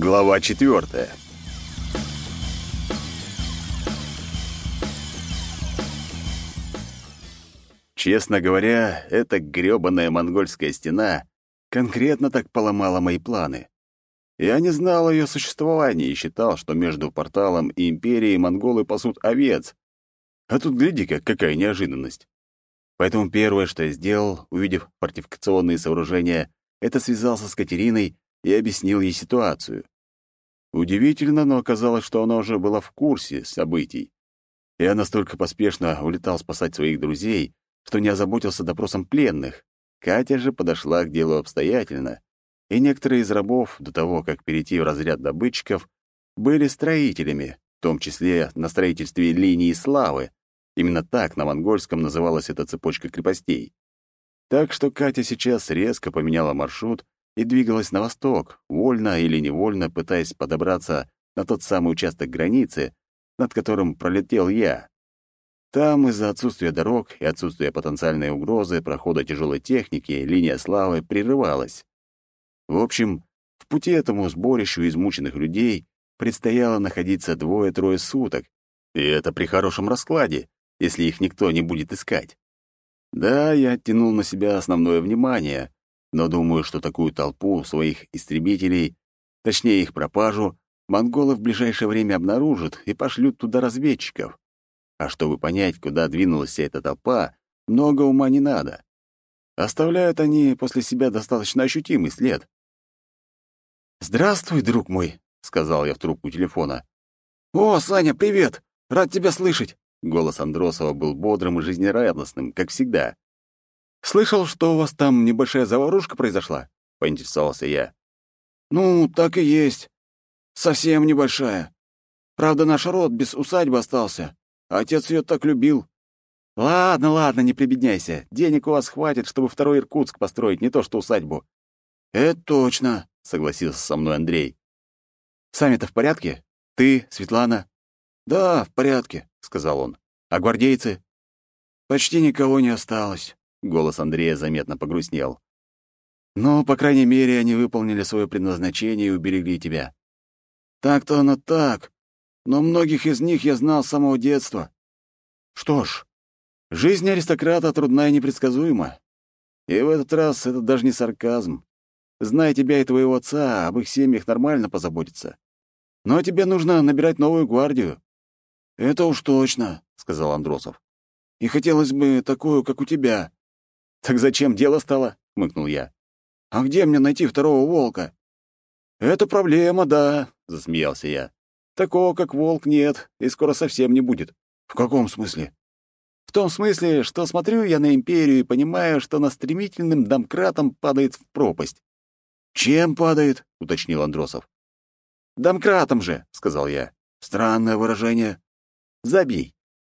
Глава четвертая. Честно говоря, эта грёбаная монгольская стена конкретно так поломала мои планы. Я не знал о её существовании и считал, что между порталом и империей монголы пасут овец. А тут, гляди-ка, какая неожиданность. Поэтому первое, что я сделал, увидев фортификационные сооружения, это связался с Катериной и объяснил ей ситуацию. Удивительно, но оказалось, что она уже была в курсе событий. Я настолько поспешно улетал спасать своих друзей, что не озаботился допросом пленных. Катя же подошла к делу обстоятельно, и некоторые из рабов, до того, как перейти в разряд добытчиков, были строителями, в том числе на строительстве линии славы. Именно так на монгольском называлась эта цепочка крепостей. Так что Катя сейчас резко поменяла маршрут и двигалась на восток, вольно или невольно пытаясь подобраться на тот самый участок границы, над которым пролетел я. Там из-за отсутствия дорог и отсутствия потенциальной угрозы прохода тяжелой техники линия славы прерывалась. В общем, в пути этому сборищу измученных людей предстояло находиться двое-трое суток, и это при хорошем раскладе, если их никто не будет искать. Да, я оттянул на себя основное внимание, но думаю, что такую толпу своих истребителей, точнее их пропажу, монголы в ближайшее время обнаружат и пошлют туда разведчиков. А чтобы понять, куда двинулась вся эта толпа, много ума не надо. Оставляют они после себя достаточно ощутимый след. «Здравствуй, друг мой», — сказал я в трубку телефона. «О, Саня, привет! Рад тебя слышать!» Голос Андросова был бодрым и жизнерадостным, как всегда. «Слышал, что у вас там небольшая заварушка произошла?» — поинтересовался я. «Ну, так и есть. Совсем небольшая. Правда, наш род без усадьбы остался. Отец ее так любил». «Ладно, ладно, не прибедняйся. Денег у вас хватит, чтобы второй Иркутск построить, не то что усадьбу». «Это точно», — согласился со мной Андрей. «Сами-то в порядке? Ты, Светлана?» «Да, в порядке», — сказал он. «А гвардейцы?» «Почти никого не осталось». Голос Андрея заметно погрустнел. «Но, по крайней мере, они выполнили свое предназначение и уберегли тебя». «Так-то оно так. Но многих из них я знал с самого детства». «Что ж, жизнь аристократа трудна и непредсказуема. И в этот раз это даже не сарказм. Зная тебя и твоего отца, об их семьях нормально позаботиться. Но тебе нужно набирать новую гвардию». «Это уж точно», — сказал Андросов. «И хотелось бы такую, как у тебя. «Так зачем дело стало?» — хмыкнул я. «А где мне найти второго волка?» «Это проблема, да», — засмеялся я. «Такого, как волк, нет, и скоро совсем не будет». «В каком смысле?» «В том смысле, что смотрю я на империю и понимаю, что она стремительным домкратом падает в пропасть». «Чем падает?» — уточнил Андросов. «Домкратом же», — сказал я. «Странное выражение». «Забей.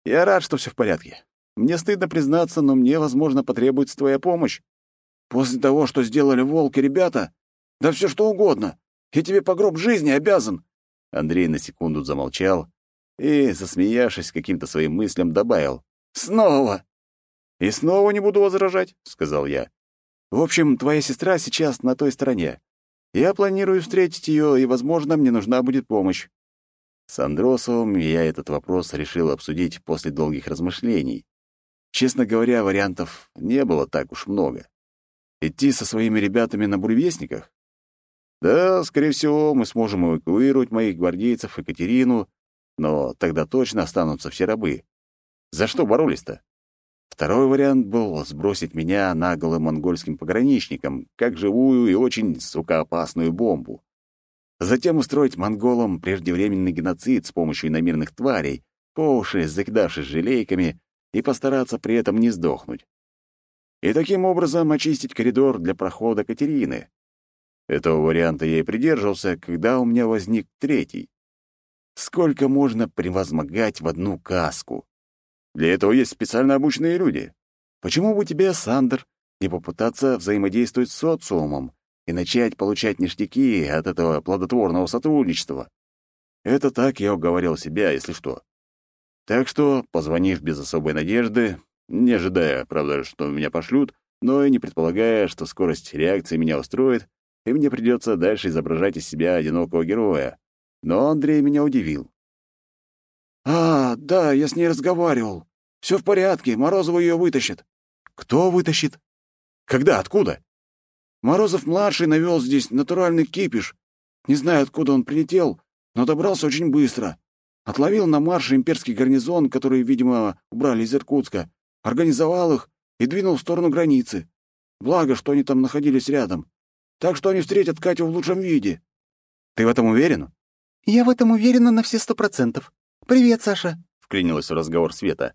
Я рад, что все в порядке. Мне стыдно признаться, но мне, возможно, потребуется твоя помощь. После того, что сделали волки ребята? Да все что угодно. Я тебе по гроб жизни обязан. Андрей на секунду замолчал и, засмеявшись каким-то своим мыслям, добавил. «Снова!» «И снова не буду возражать», — сказал я. «В общем, твоя сестра сейчас на той стороне. Я планирую встретить ее, и, возможно, мне нужна будет помощь». С Андросовым я этот вопрос решил обсудить после долгих размышлений. Честно говоря, вариантов не было так уж много. Идти со своими ребятами на буревестниках? Да, скорее всего, мы сможем эвакуировать моих гвардейцев и Катерину, но тогда точно останутся все рабы. За что боролись-то? Второй вариант был сбросить меня наголым монгольским пограничникам, как живую и очень, сука, опасную бомбу. Затем устроить монголам преждевременный геноцид с помощью иномирных тварей, по уши закидавшись желейками и постараться при этом не сдохнуть. И таким образом очистить коридор для прохода Катерины. Этого варианта я и придерживался, когда у меня возник третий. Сколько можно превозмогать в одну каску? Для этого есть специально обученные люди. Почему бы тебе, Сандер, не попытаться взаимодействовать с социумом и начать получать ништяки от этого плодотворного сотрудничества? Это так я уговорил себя, если что. Так что, позвонив без особой надежды, не ожидая, правда, что меня пошлют, но и не предполагая, что скорость реакции меня устроит, и мне придется дальше изображать из себя одинокого героя. Но Андрей меня удивил. «А, да, я с ней разговаривал. Все в порядке, Морозова ее вытащит». «Кто вытащит? Когда? Откуда?» Морозов-младший навел здесь натуральный кипиш. Не знаю, откуда он прилетел, но добрался очень быстро. Отловил на марше имперский гарнизон, который, видимо, убрали из Иркутска, организовал их и двинул в сторону границы. Благо, что они там находились рядом. Так что они встретят Катю в лучшем виде. Ты в этом уверен? Я в этом уверена на все сто процентов. Привет, Саша, — вклинилась в разговор Света.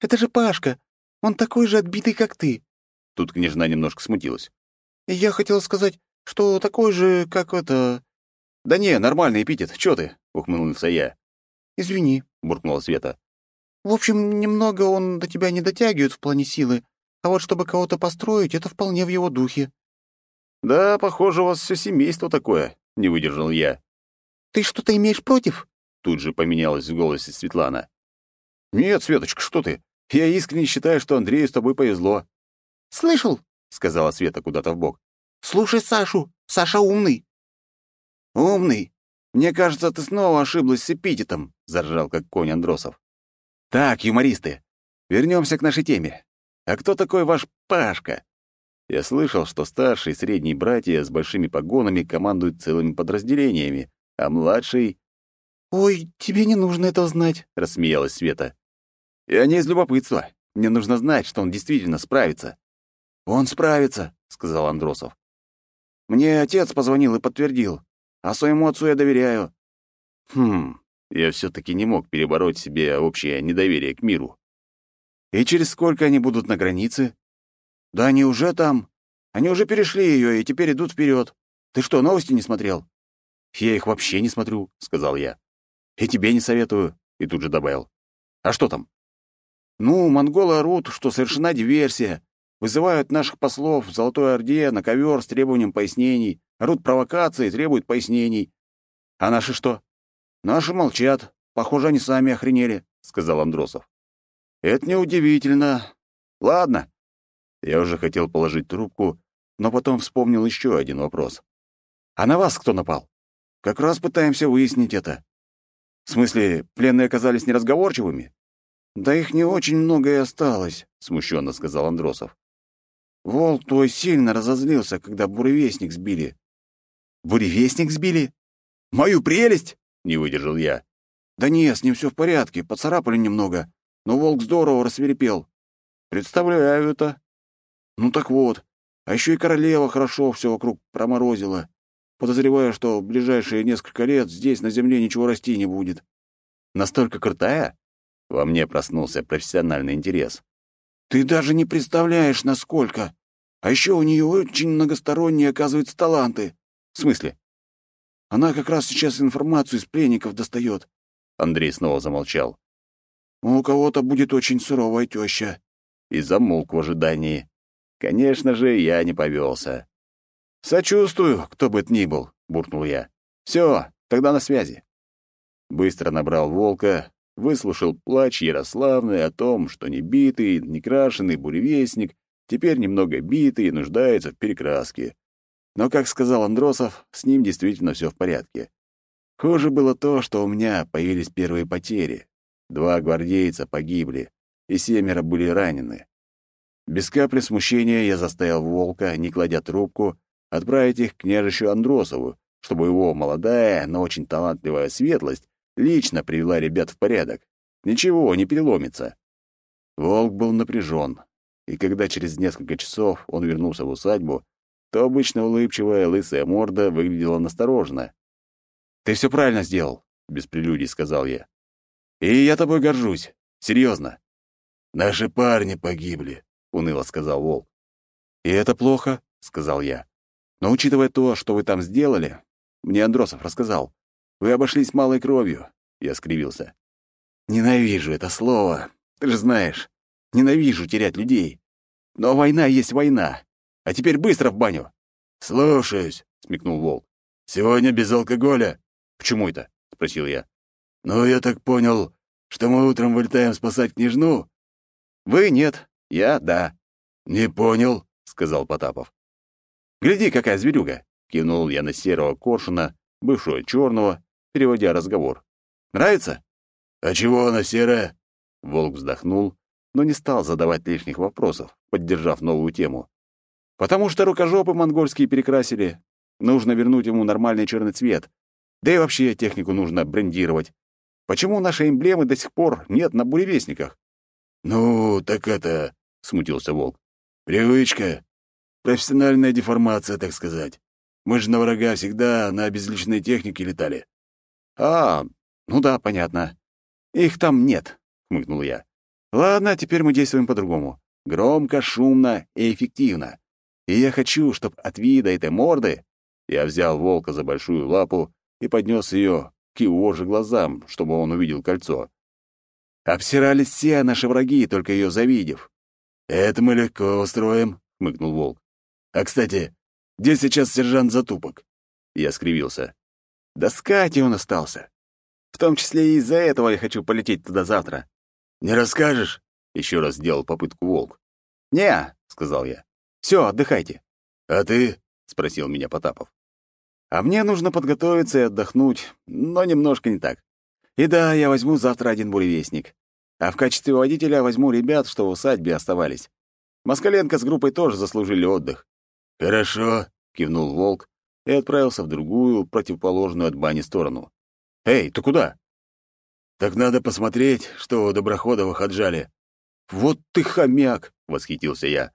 Это же Пашка. Он такой же отбитый, как ты. Тут княжна немножко смутилась. Я хотела сказать, что такой же, как это... Да не, нормальный эпитет. Чё ты? — ухмыльнулся я. «Извини», — буркнула Света. «В общем, немного он до тебя не дотягивает в плане силы, а вот чтобы кого-то построить, это вполне в его духе». «Да, похоже, у вас все семейство такое», — не выдержал я. «Ты что-то имеешь против?» Тут же поменялась в голосе Светлана. «Нет, Светочка, что ты? Я искренне считаю, что Андрею с тобой повезло». «Слышал?» — сказала Света куда-то в бок. «Слушай Сашу. Саша умный». «Умный? Мне кажется, ты снова ошиблась с эпитетом», — заржал как конь Андросов. «Так, юмористы, вернемся к нашей теме. А кто такой ваш Пашка?» Я слышал, что старший и средний братья с большими погонами командуют целыми подразделениями, а младший... «Ой, тебе не нужно этого знать», — рассмеялась Света. «Я не из любопытства. Мне нужно знать, что он действительно справится». «Он справится», — сказал Андросов. «Мне отец позвонил и подтвердил. А своему отцу я доверяю». Хм, я все-таки не мог перебороть себе общее недоверие к миру. И через сколько они будут на границе? Да они уже там. Они уже перешли ее и теперь идут вперед. Ты что, новости не смотрел? Я их вообще не смотрю, сказал я. И тебе не советую, и тут же добавил. А что там? Ну, монголы орут, что совершена диверсия. Вызывают наших послов в Золотой Орде на ковер с требованием пояснений. Орут провокации, требуют пояснений. А наши что? Наши молчат. Похоже, они сами охренели, сказал Андросов. Это неудивительно. Ладно. Я уже хотел положить трубку, но потом вспомнил еще один вопрос. А на вас кто напал? Как раз пытаемся выяснить это. В смысле, пленные оказались неразговорчивыми? Да их не очень много и осталось, смущенно сказал Андросов. Волк твой сильно разозлился, когда буревестник сбили. Буревестник сбили? Мою прелесть? Не выдержал я. Да не, с ним все в порядке, поцарапали немного, но волк здорово рассверепел. Представляю это. Ну так вот, а еще и королева хорошо все вокруг проморозила. Подозреваю, что в ближайшие несколько лет здесь на земле ничего расти не будет. Настолько крутая? Во мне проснулся профессиональный интерес. Ты даже не представляешь, насколько. А еще у нее очень многосторонние, оказываются, таланты. В смысле? Она как раз сейчас информацию из пленников достает. Андрей снова замолчал. У кого-то будет очень суровая теща. И замолк в ожидании. Конечно же, я не повелся. «Сочувствую, кто бы это ни был», — буркнул я. «Все, тогда на связи». Быстро набрал волка, выслушал плач Ярославны о том, что не битый, не крашеный буревестник теперь немного битый и нуждается в перекраске. Но, как сказал Андросов, с ним действительно все в порядке. Хуже было то, что у меня появились первые потери. Два гвардейца погибли, и семеро были ранены. Без капли смущения я заставил волка, не кладя трубку, отправить их к княжищу Андросову, чтобы его молодая, но очень талантливая светлость лично привела ребят в порядок. Ничего, не переломится. Волк был напряжен, и когда через несколько часов он вернулся в усадьбу, то обычно улыбчивая лысая морда выглядела настороженно. «Ты все правильно сделал», — без прелюдий сказал я. «И я тобой горжусь. Серьезно. «Наши парни погибли», — уныло сказал Волк. «И это плохо», — сказал я. «Но учитывая то, что вы там сделали, мне Андросов рассказал, вы обошлись малой кровью», — я скривился. «Ненавижу это слово. Ты же знаешь, ненавижу терять людей. Но война есть война. А теперь быстро в баню!» «Слушаюсь», — смекнул Волк. «Сегодня без алкоголя». «Почему это?» — спросил я. «Ну, я так понял, что мы утром вылетаем спасать княжну?» «Вы нет, я — да». «Не понял», — сказал Потапов. «Гляди, какая зверюга! кивнул я на серого коршуна, бывшего черного, переводя разговор. «Нравится?» «А чего она серая?» Волк вздохнул, но не стал задавать лишних вопросов, поддержав новую тему. «Потому что рукожопы монгольские перекрасили. Нужно вернуть ему нормальный черный цвет. Да и вообще технику нужно брендировать. Почему нашей эмблемы до сих пор нет на буревестниках?» «Ну, так это...» — смутился Волк. «Привычка. Профессиональная деформация, так сказать. Мы же на врага всегда на обезличенной технике летали». «А, ну да, понятно. Их там нет», — хмыкнул я. «Ладно, теперь мы действуем по-другому. Громко, шумно и эффективно. И я хочу, чтобы от вида этой морды...» Я взял волка за большую лапу и поднес ее к его же глазам, чтобы он увидел кольцо. Обсирались все наши враги, только ее завидев. «Это мы легко устроим», — хмыкнул волк. «А, кстати, где сейчас сержант Затупок?» Я скривился. Да с Катей он остался. В том числе и из-за этого я хочу полететь туда завтра. «Не расскажешь?» — еще раз сделал попытку волк. «Не», — сказал я. «Все, отдыхайте». «А ты?» — спросил меня Потапов. «А мне нужно подготовиться и отдохнуть, но немножко не так. И да, я возьму завтра один буревестник. А в качестве водителя возьму ребят, что в усадьбе оставались. Москаленко с группой тоже заслужили отдых. «Хорошо», — кивнул Волк и отправился в другую, противоположную от бани сторону. «Эй, ты куда?» «Так надо посмотреть, что у Доброходовых отжали». «Вот ты хомяк!» — восхитился я.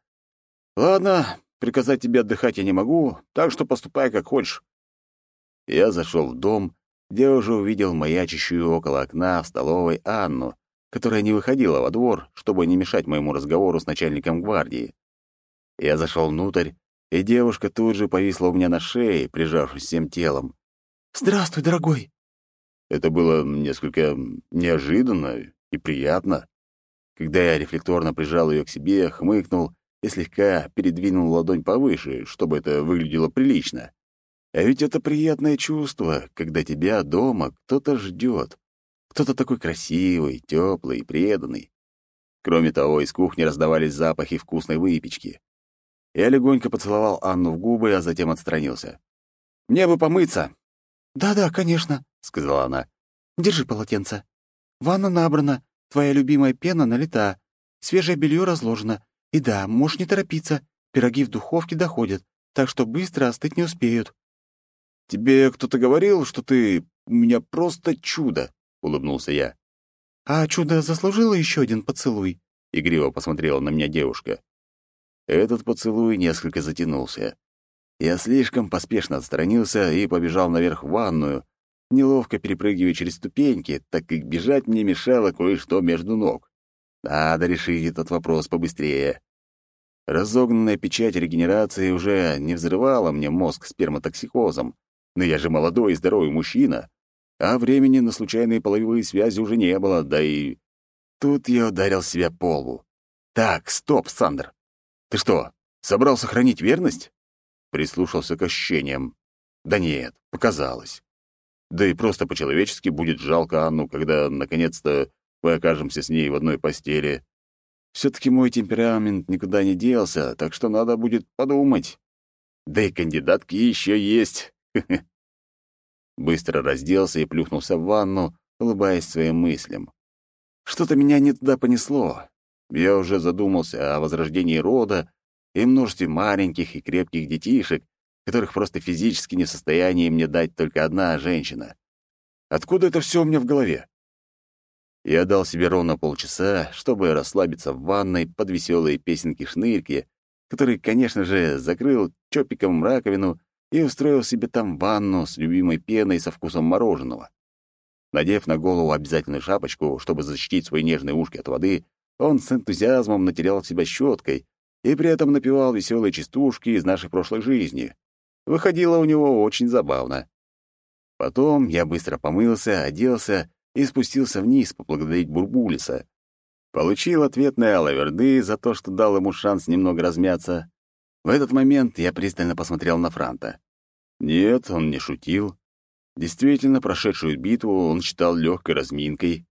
«Ладно, приказать тебе отдыхать я не могу, так что поступай как хочешь». Я зашел в дом, где уже увидел маячащую около окна в столовой Анну, которая не выходила во двор, чтобы не мешать моему разговору с начальником гвардии. Я зашел внутрь, и девушка тут же повисла у меня на шее, прижавшись всем телом. «Здравствуй, дорогой!» Это было несколько неожиданно и приятно. Когда я рефлекторно прижал ее к себе, хмыкнул и слегка передвинул ладонь повыше, чтобы это выглядело прилично. А ведь это приятное чувство, когда тебя дома кто-то ждет. Кто-то такой красивый, теплый, преданный. Кроме того, из кухни раздавались запахи вкусной выпечки. Я легонько поцеловал Анну в губы, а затем отстранился. «Мне бы помыться!» «Да-да, конечно», — сказала она. «Держи полотенце. Ванна набрана, твоя любимая пена налита, свежее белье разложено. И да, можешь не торопиться, пироги в духовке доходят, так что быстро остыть не успеют». «Тебе кто-то говорил, что ты у меня просто чудо?» улыбнулся я. «А чудо заслужило еще один поцелуй?» — игриво посмотрела на меня девушка. Этот поцелуй несколько затянулся. Я слишком поспешно отстранился и побежал наверх в ванную, неловко перепрыгивая через ступеньки, так как бежать мне мешало кое-что между ног. Надо решить этот вопрос побыстрее. Разогнанная печать регенерации уже не взрывала мне мозг сперматоксикозом, но я же молодой и здоровый мужчина, а времени на случайные половые связи уже не было, да и... Тут я ударил себя по лбу. «Так, стоп, Сандр. Ты что, собрался сохранить верность?» Прислушался к ощущениям. «Да нет, показалось. Да и просто по-человечески будет жалко Анну, когда, наконец-то, мы окажемся с ней в одной постели. Все-таки мой темперамент никуда не делся, так что надо будет подумать. Да и кандидатки еще есть. Быстро разделся и плюхнулся в ванну, улыбаясь своим мыслям. Что-то меня не туда понесло. Я уже задумался о возрождении рода и множестве маленьких и крепких детишек, которых просто физически не в состоянии мне дать только одна женщина. Откуда это все у меня в голове? Я дал себе ровно полчаса, чтобы расслабиться в ванной под веселые песенки-шнырки, который, конечно же, закрыл чопиком раковину и устроил себе там ванну с любимой пеной со вкусом мороженого. Надев на голову обязательную шапочку, чтобы защитить свои нежные ушки от воды, он с энтузиазмом натерял себя щеткой и при этом напевал веселые частушки из нашей прошлой жизни. Выходило у него очень забавно. Потом я быстро помылся, оделся и спустился вниз поблагодарить Бурбулиса. Получил ответное алаверды за то, что дал ему шанс немного размяться. В этот момент я пристально посмотрел на Франта. Нет, он не шутил. Действительно, прошедшую битву он считал легкой разминкой.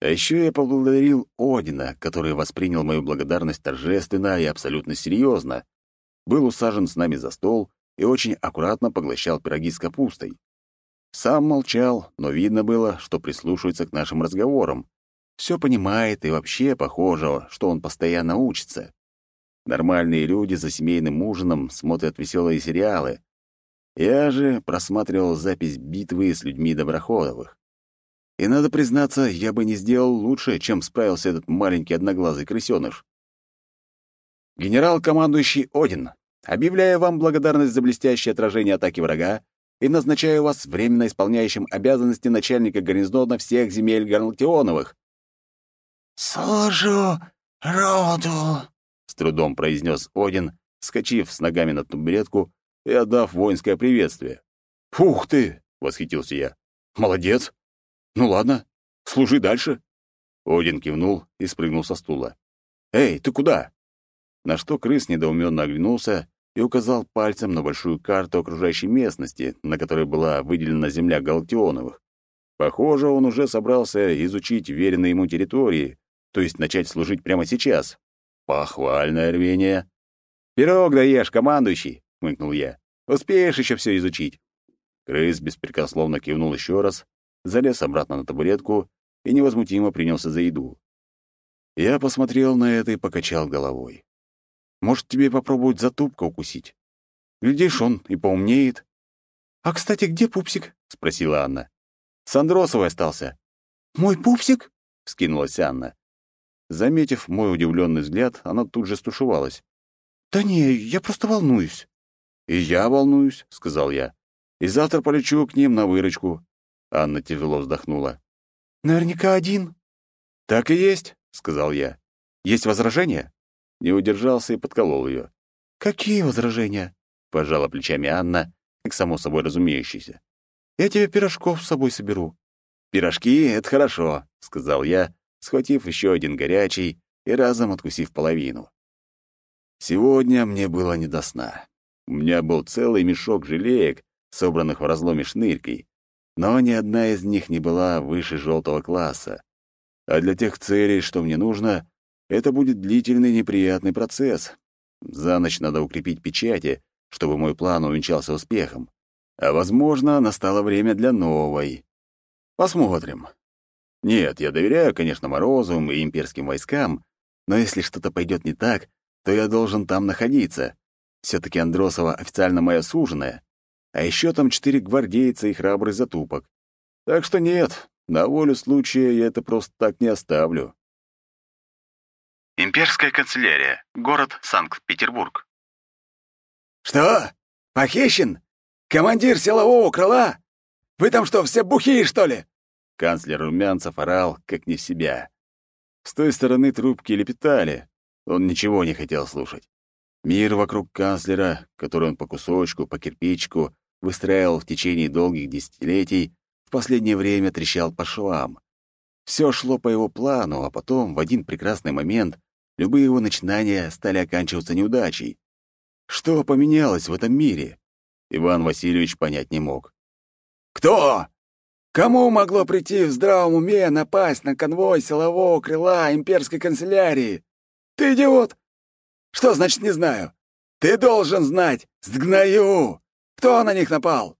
А еще я поблагодарил Одина, который воспринял мою благодарность торжественно и абсолютно серьезно. Был усажен с нами за стол и очень аккуратно поглощал пироги с капустой. Сам молчал, но видно было, что прислушивается к нашим разговорам. Все понимает и вообще похоже, что он постоянно учится. Нормальные люди за семейным ужином смотрят веселые сериалы. Я же просматривал запись битвы с людьми Доброходовых. И надо признаться, я бы не сделал лучше, чем справился этот маленький одноглазый крысёныш. Генерал-командующий Один, объявляю вам благодарность за блестящее отражение атаки врага и назначаю вас временно исполняющим обязанности начальника гарнизона всех земель Галактионовых. «Служу роду», — с трудом произнес Один, скачив с ногами на табуретку и отдав воинское приветствие. «Ух ты!» — восхитился я. «Молодец! «Ну ладно, служи дальше». Один кивнул и спрыгнул со стула. «Эй, ты куда?» На что крыс недоуменно оглянулся и указал пальцем на большую карту окружающей местности, на которой была выделена земля Галактионовых. Похоже, он уже собрался изучить веренные ему территории, то есть начать служить прямо сейчас. Похвальное рвение. «Пирог даешь, командующий!» — хмыкнул я. «Успеешь еще все изучить?» Крыс беспрекословно кивнул еще раз залез обратно на табуретку и невозмутимо принялся за еду. Я посмотрел на это и покачал головой. Может, тебе попробовать затупка укусить? Глядишь, он и поумнеет. — А, кстати, где пупсик? — спросила Анна. — С Андросовой остался. — Мой пупсик? — вскинулась Анна. Заметив мой удивленный взгляд, она тут же стушевалась. «Да не, я просто волнуюсь». «И я волнуюсь», — сказал я. «И завтра полечу к ним на выручку. Анна тяжело вздохнула. «Наверняка один». «Так и есть», — сказал я. «Есть возражения?» Не удержался и подколол ее. «Какие возражения?» — пожала плечами Анна, как само собой разумеющееся. «Я тебе пирожков с собой соберу». «Пирожки — это хорошо», — сказал я, схватив еще один горячий и разом откусив половину. Сегодня мне было не до сна. У меня был целый мешок желеек, собранных в разломе шнырькой, но ни одна из них не была выше желтого класса. А для тех целей, что мне нужно, это будет длительный неприятный процесс. За ночь надо укрепить печати, чтобы мой план увенчался успехом. А, возможно, настало время для новой. Посмотрим. Нет, я доверяю, конечно, Морозовым и имперским войскам, но если что-то пойдет не так, то я должен там находиться. все таки Андросова официально моя суженая. А еще там четыре гвардейца и храбрый затупок. Так что нет, на волю случая я это просто так не оставлю. Имперская канцелярия. Город Санкт-Петербург. «Что? Похищен? Командир силового крыла? Вы там что, все бухие, что ли?» Канцлер Румянцев орал, как не в себя. С той стороны трубки лепетали. Он ничего не хотел слушать. Мир вокруг канцлера, который он по кусочку, по кирпичку, выстраивал в течение долгих десятилетий, в последнее время трещал по швам. Все шло по его плану, а потом, в один прекрасный момент, любые его начинания стали оканчиваться неудачей. Что поменялось в этом мире? Иван Васильевич понять не мог. «Кто? Кому могло прийти в здравом уме напасть на конвой силового крыла имперской канцелярии? Ты идиот? Что значит «не знаю»? Ты должен знать! Сгною! Кто на них напал?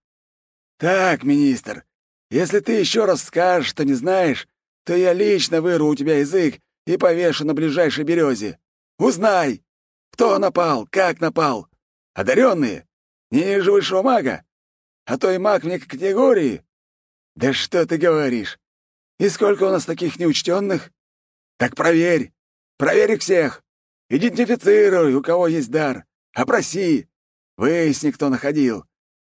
Так, министр, если ты еще раз скажешь, что не знаешь, то я лично вырву у тебя язык и повешу на ближайшей березе. Узнай, кто напал, как напал. Одаренные? Ниже высшего мага? А то и маг вне категории? Да что ты говоришь? И сколько у нас таких неучтенных? Так проверь. Проверь их всех. Идентифицируй, у кого есть дар. Опроси. Выясни, кто находил.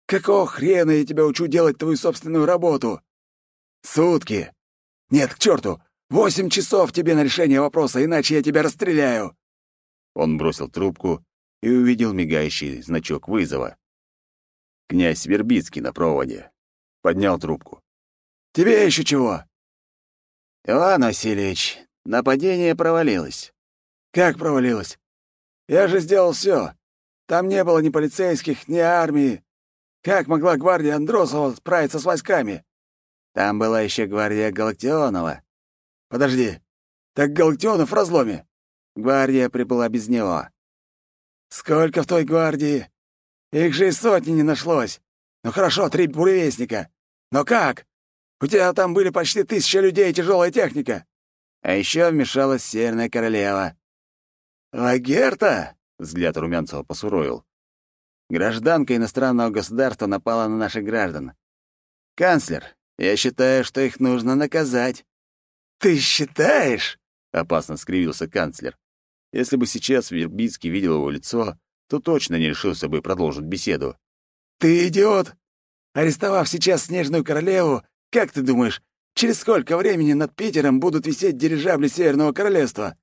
Какого хрена я тебя учу делать твою собственную работу? Сутки. Нет, к черту. Восемь часов тебе на решение вопроса, иначе я тебя расстреляю. Он бросил трубку и увидел мигающий значок вызова. Князь Вербицкий на проводе. Поднял трубку. «Тебе еще чего?» «Иван Васильевич, нападение провалилось». «Как провалилось? Я же сделал все. Там не было ни полицейских, ни армии. Как могла гвардия Андросова справиться с войсками? Там была еще гвардия Галактионова. Подожди, так Галактионов в разломе? Гвардия прибыла без него. Сколько в той гвардии? Их же и сотни не нашлось. Ну хорошо, три буревестника. Но как? У тебя там были почти тысяча людей и тяжелая техника. А еще вмешалась Северная Королева. «Лагерта?» — взгляд Румянцева посуровил. «Гражданка иностранного государства напала на наших граждан. Канцлер, я считаю, что их нужно наказать». «Ты считаешь?» — опасно скривился канцлер. Если бы сейчас Вербицкий видел его лицо, то точно не решился бы продолжить беседу. «Ты идиот! Арестовав сейчас Снежную Королеву, как ты думаешь, через сколько времени над Питером будут висеть дирижабли Северного Королевства?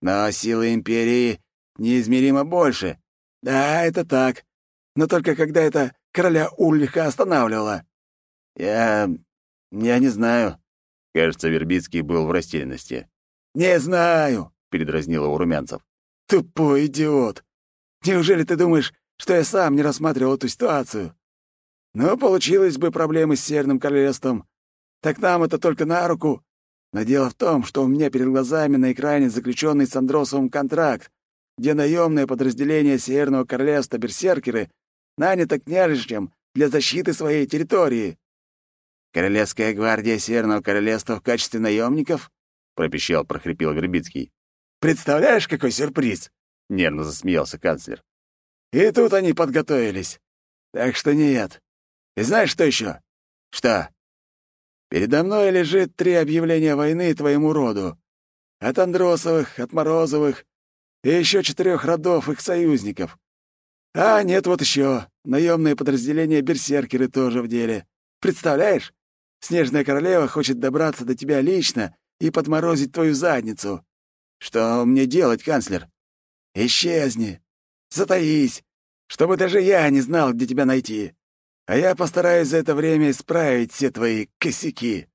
Но силы Империи неизмеримо больше. Да, это так. Но только когда это короля Ульриха останавливало. Я... я не знаю. Кажется, Вербицкий был в растерянности. «Не знаю», — передразнил его Румянцев. «Тупой идиот! Неужели ты думаешь, что я сам не рассматривал эту ситуацию? Ну, получилось бы проблемы с Северным Королевством. Так нам это только на руку. Но дело в том, что у меня перед глазами на экране заключенный с Андросовым контракт, где наемное подразделение Северного Королевства Берсеркеры нанято княжичем для защиты своей территории. «Королевская гвардия Северного Королевства в качестве наемников?» — пропищал, прохрипел Гребицкий. «Представляешь, какой сюрприз!» — нервно засмеялся канцлер. «И тут они подготовились. Так что нет. И знаешь, что еще? Что? Передо мной лежит три объявления войны твоему роду. От Андросовых, от Морозовых и еще четырех родов их союзников. А нет, вот еще. Наемные подразделения берсеркеры тоже в деле. Представляешь? Снежная королева хочет добраться до тебя лично и подморозить твою задницу. Что мне делать, канцлер? Исчезни. Затаись, чтобы даже я не знал, где тебя найти а я постараюсь за это время исправить все твои косяки».